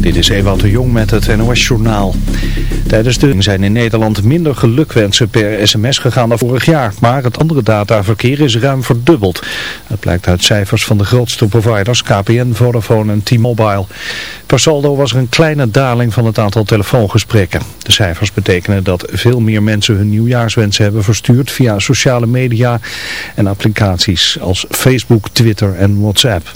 Dit is Ewout de Jong met het NOS-journaal. Tijdens de zijn in Nederland minder gelukwensen per sms gegaan dan vorig jaar. Maar het andere dataverkeer is ruim verdubbeld. Dat blijkt uit cijfers van de grootste providers KPN, Vodafone en T-Mobile. Per saldo was er een kleine daling van het aantal telefoongesprekken. De cijfers betekenen dat veel meer mensen hun nieuwjaarswensen hebben verstuurd via sociale media en applicaties als Facebook, Twitter en WhatsApp.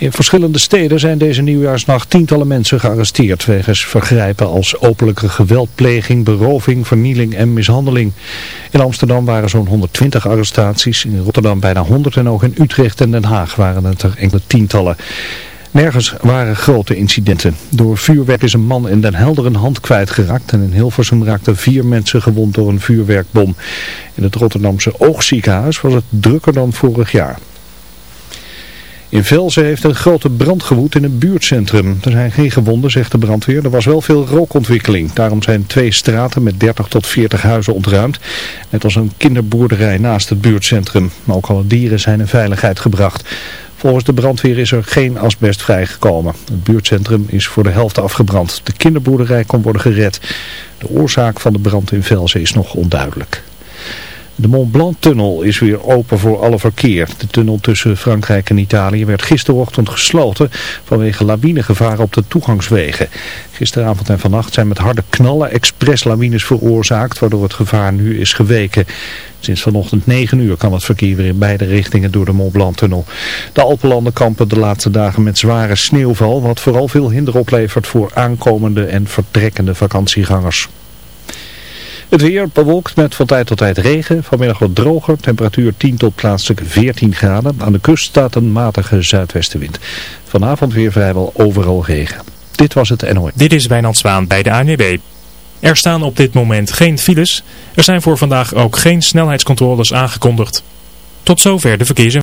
In verschillende steden zijn deze nieuwjaarsnacht tientallen mensen gearresteerd wegens vergrijpen als openlijke geweldpleging, beroving, vernieling en mishandeling. In Amsterdam waren zo'n 120 arrestaties, in Rotterdam bijna 100 en ook in Utrecht en Den Haag waren het er enkele tientallen. Nergens waren grote incidenten. Door vuurwerk is een man in Den Helder een hand kwijtgeraakt en in Hilversum raakten vier mensen gewond door een vuurwerkbom. In het Rotterdamse oogziekenhuis was het drukker dan vorig jaar. In Velzen heeft een grote brand gewoed in een buurtcentrum. Er zijn geen gewonden, zegt de brandweer. Er was wel veel rookontwikkeling. Daarom zijn twee straten met 30 tot 40 huizen ontruimd. Net als een kinderboerderij naast het buurtcentrum. Maar ook alle dieren zijn in veiligheid gebracht. Volgens de brandweer is er geen asbest vrijgekomen. Het buurtcentrum is voor de helft afgebrand. De kinderboerderij kon worden gered. De oorzaak van de brand in Velzen is nog onduidelijk. De Mont Blanc-tunnel is weer open voor alle verkeer. De tunnel tussen Frankrijk en Italië werd gisterochtend gesloten vanwege lawinegevaar op de toegangswegen. Gisteravond en vannacht zijn met harde knallen expresslawines veroorzaakt, waardoor het gevaar nu is geweken. Sinds vanochtend 9 uur kan het verkeer weer in beide richtingen door de Mont Blanc-tunnel. De Alpenlanden kampen de laatste dagen met zware sneeuwval, wat vooral veel hinder oplevert voor aankomende en vertrekkende vakantiegangers. Het weer bewolkt met van tijd tot tijd regen. Vanmiddag wat droger. Temperatuur 10 tot plaatselijk 14 graden. Aan de kust staat een matige zuidwestenwind. Vanavond weer vrijwel overal regen. Dit was het NOS. Dit is Wijnand Zwaan bij de ANWB. Er staan op dit moment geen files. Er zijn voor vandaag ook geen snelheidscontroles aangekondigd. Tot zover de verkeersen.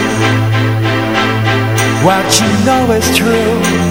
what you know is true.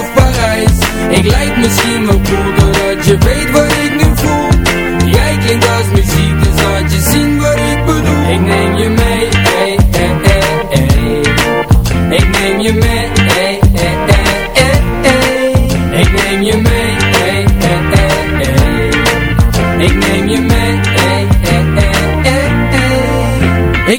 Ik lijk misschien wel cool Doordat je weet wat ik nu voel Jij klinkt als muziek Dus laat je zien wat ik bedoel Ik neem je mee ey, ey, ey, ey. Ik neem je mee ey,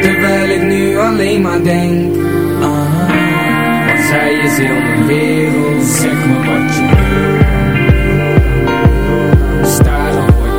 Terwijl ik nu alleen maar denk aan haar Want zij is heel mijn wereld. Zeg me wat je wil. Sta dan, word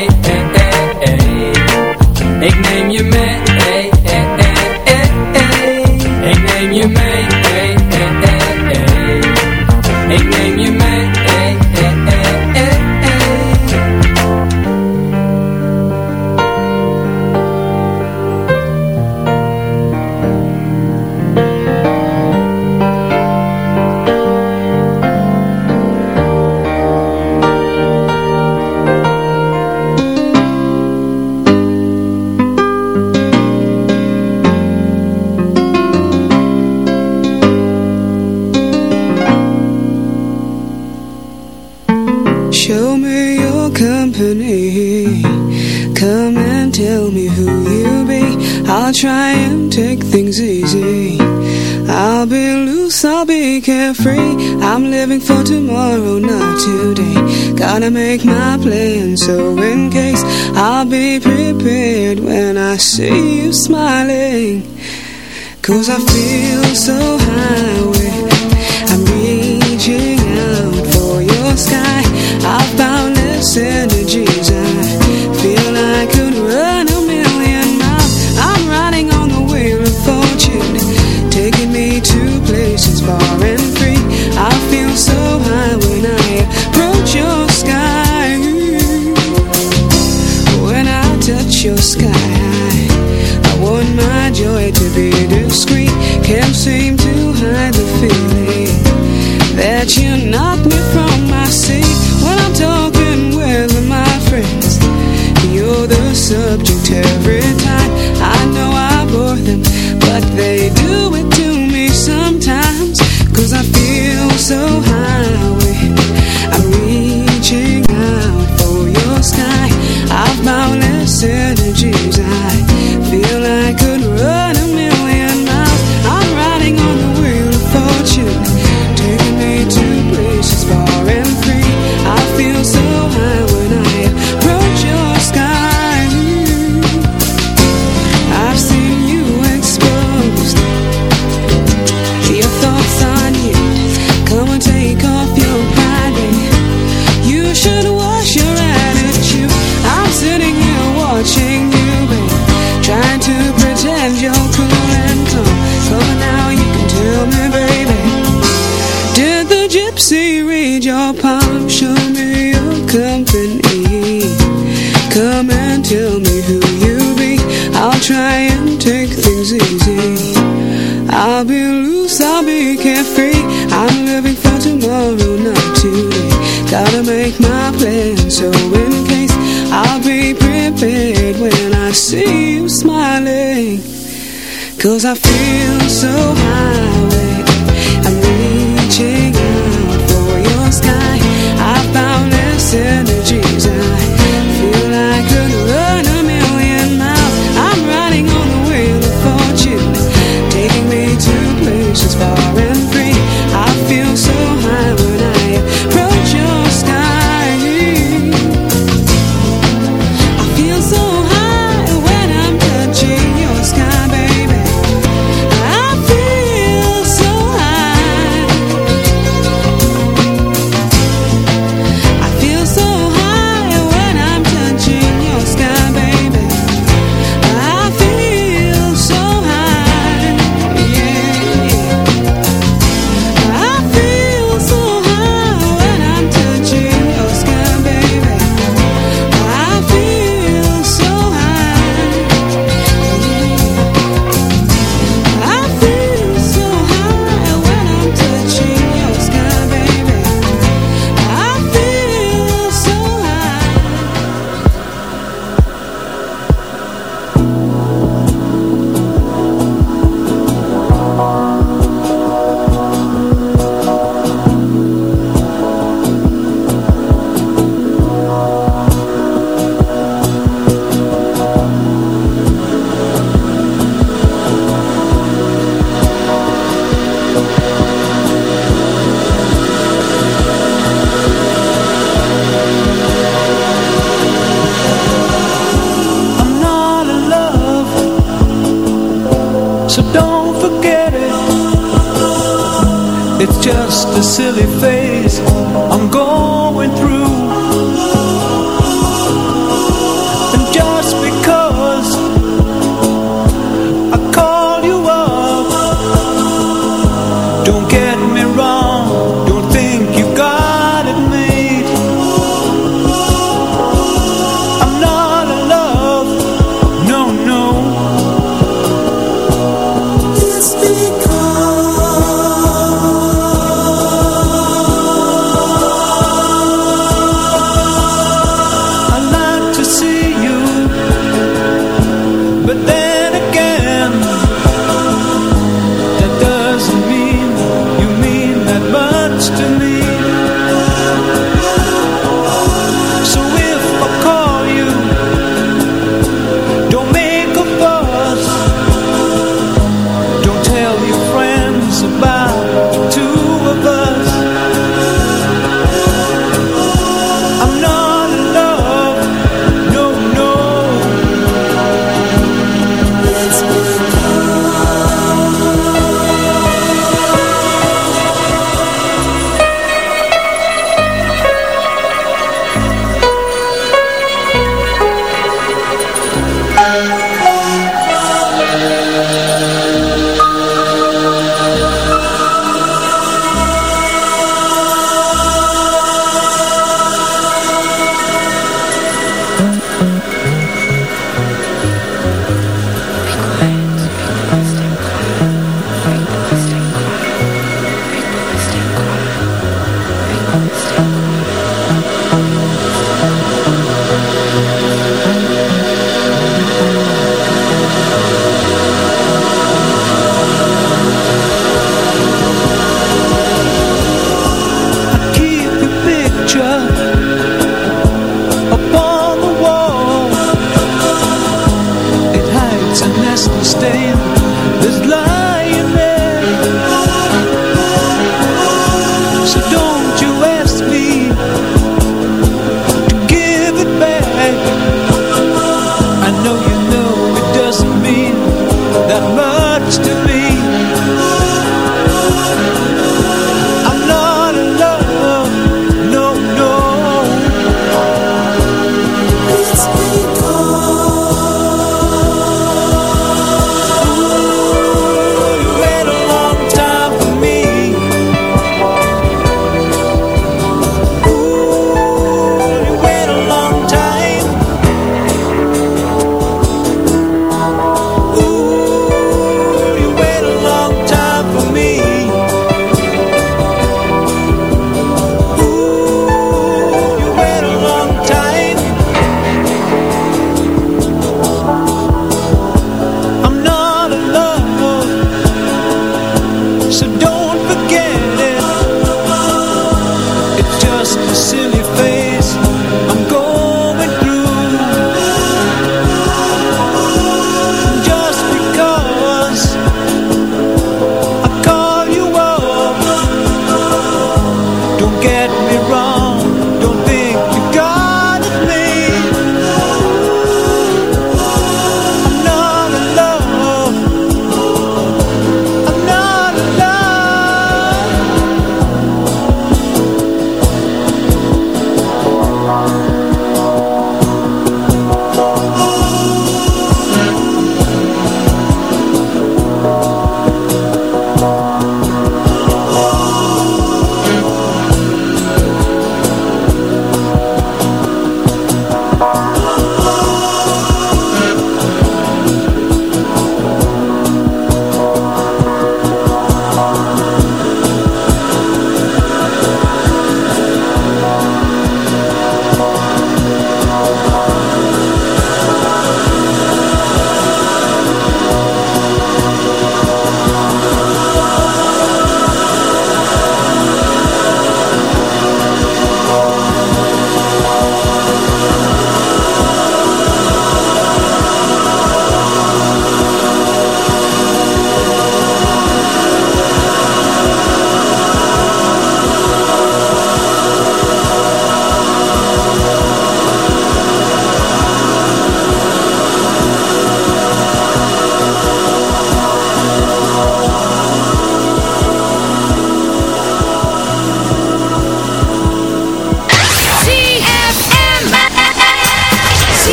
trying to make my plan So in case I'll be prepared When I see you smiling. Cause I feel so high when I'm reaching out for your sky. I've boundless energy you're not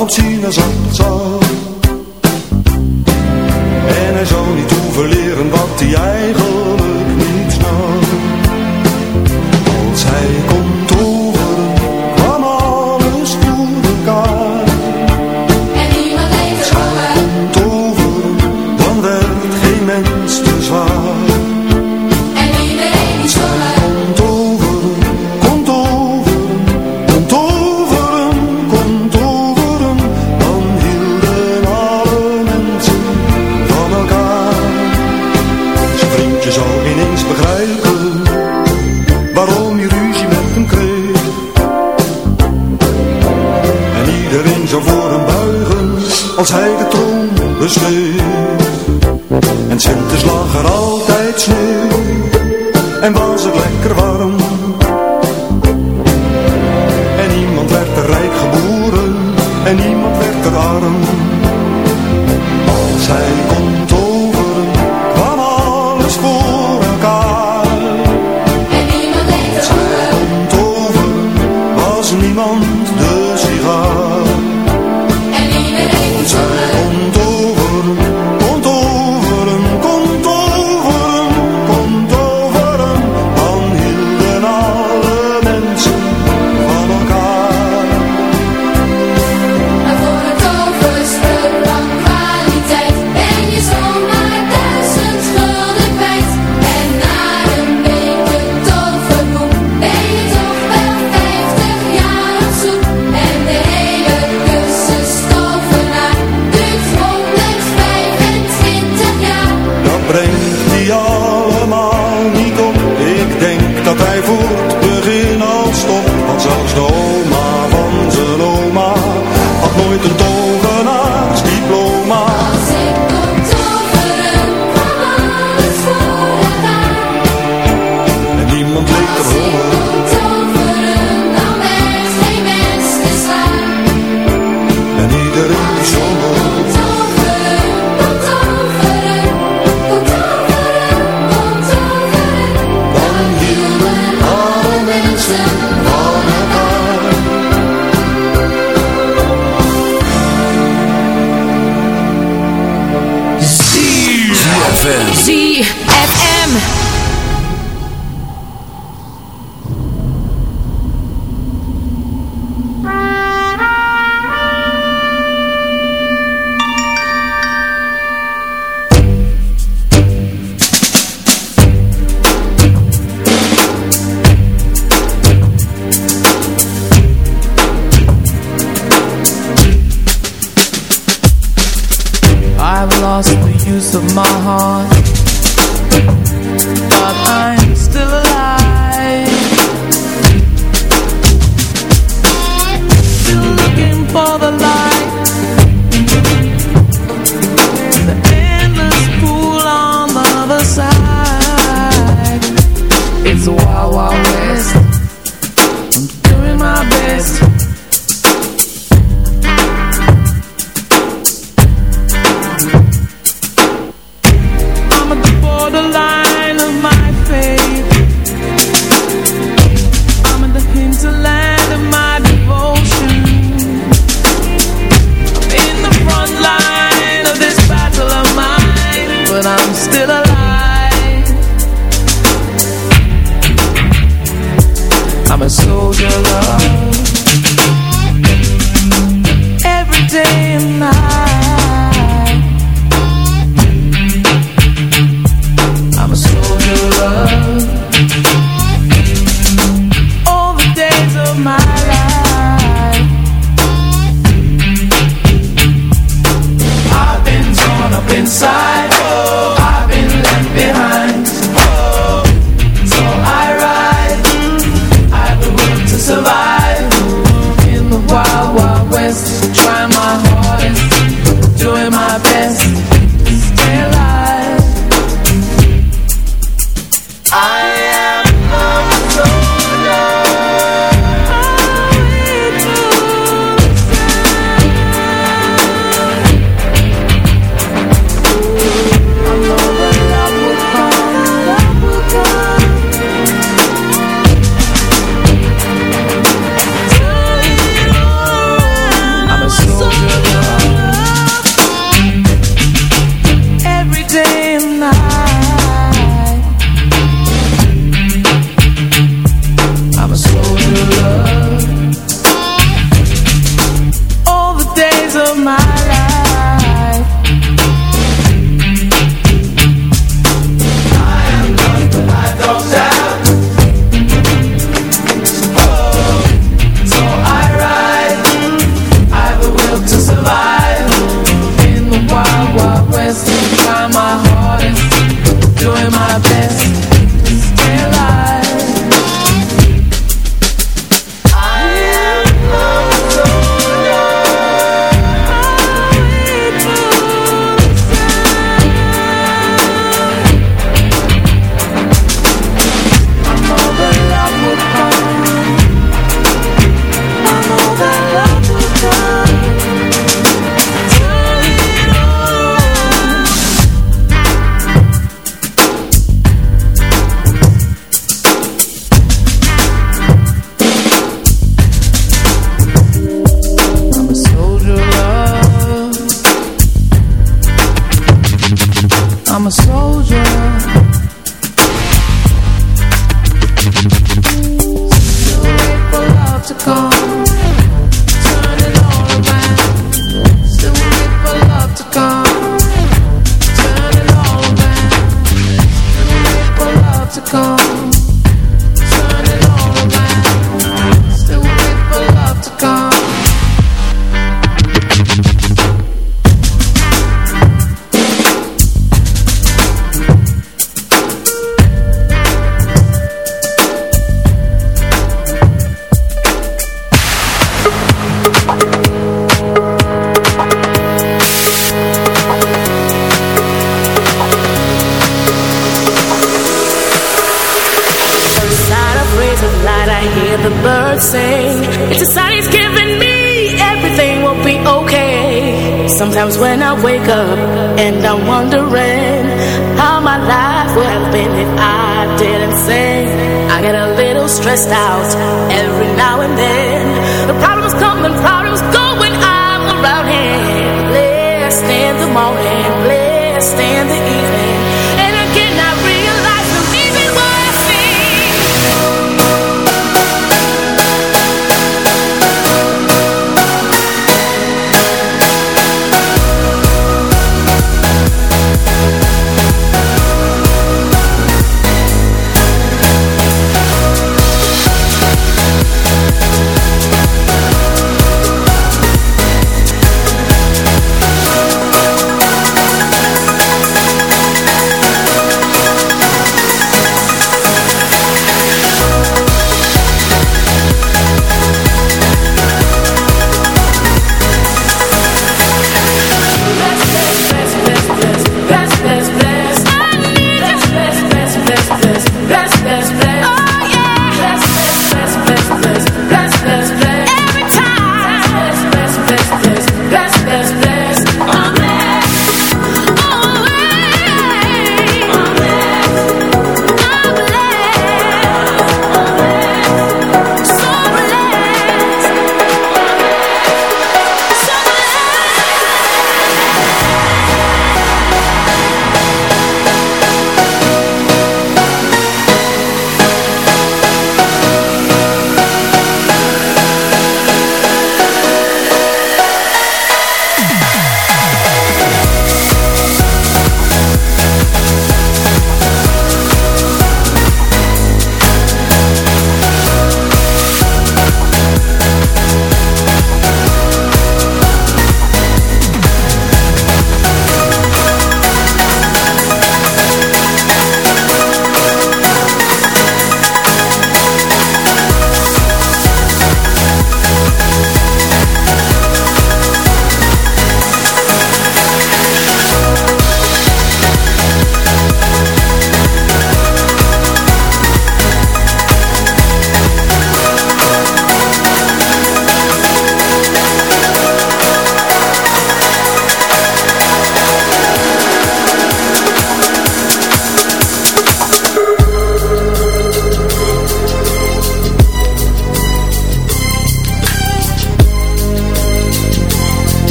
op sinaasappelsap.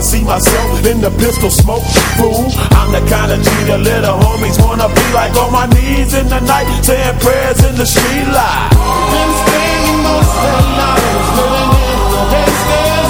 I see myself in the pistol smoke. Fool, I'm the kind of G little homies wanna be like on my knees in the night, saying prayers in the street light. Been spending most of the night living in the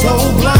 so blind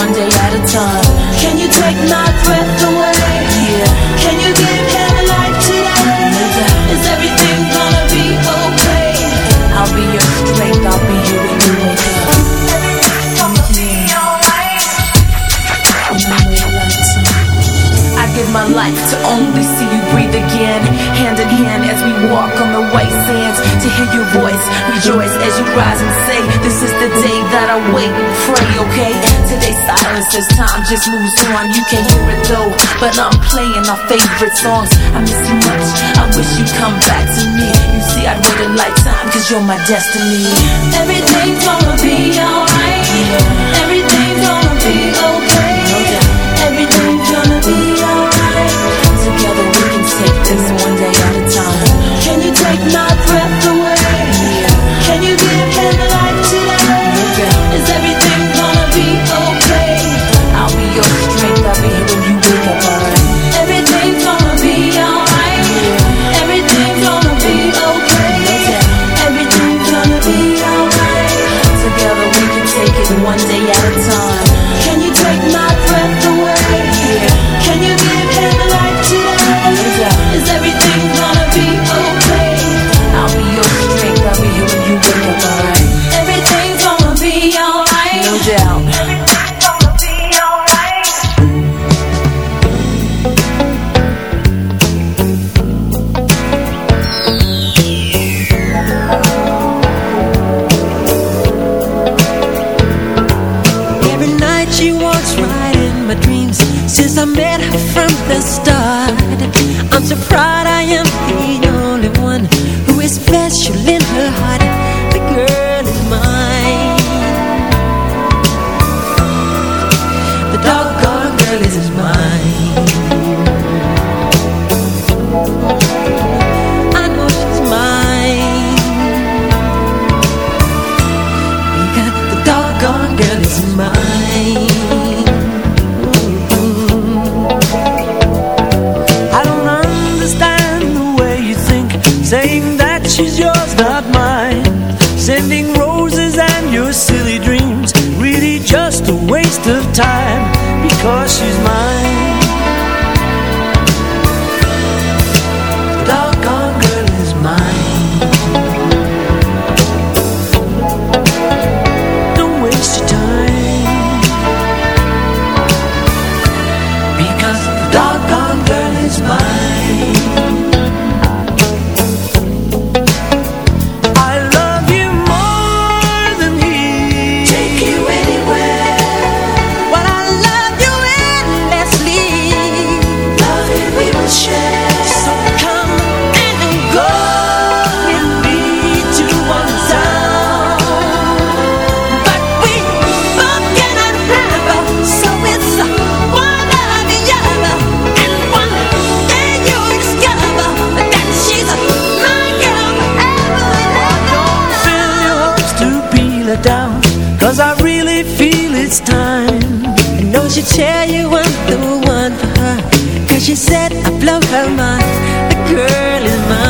One day at a time. Can you take my breath away? Yeah. Can you give him life today? Is everything gonna be okay? I'll be your strength. I'll be here when you wake up. Gonna be alright. I give my life to only see breathe again. Hand in hand as we walk on the white sands. To hear your voice, rejoice as you rise and say, This is the day that I wait and pray, okay? Today's silence as time just moves on. You can't hear it though, but I'm playing our favorite songs. I miss you much. I wish you'd come back to me. You see, I'd wait a lifetime, cause you're my destiny. Everything's gonna be alright. Everything's gonna be okay. Everything's breath Since really feel it's time. I know she'll tell you I'm the one for her. Cause she said I blow her mind. The girl is mine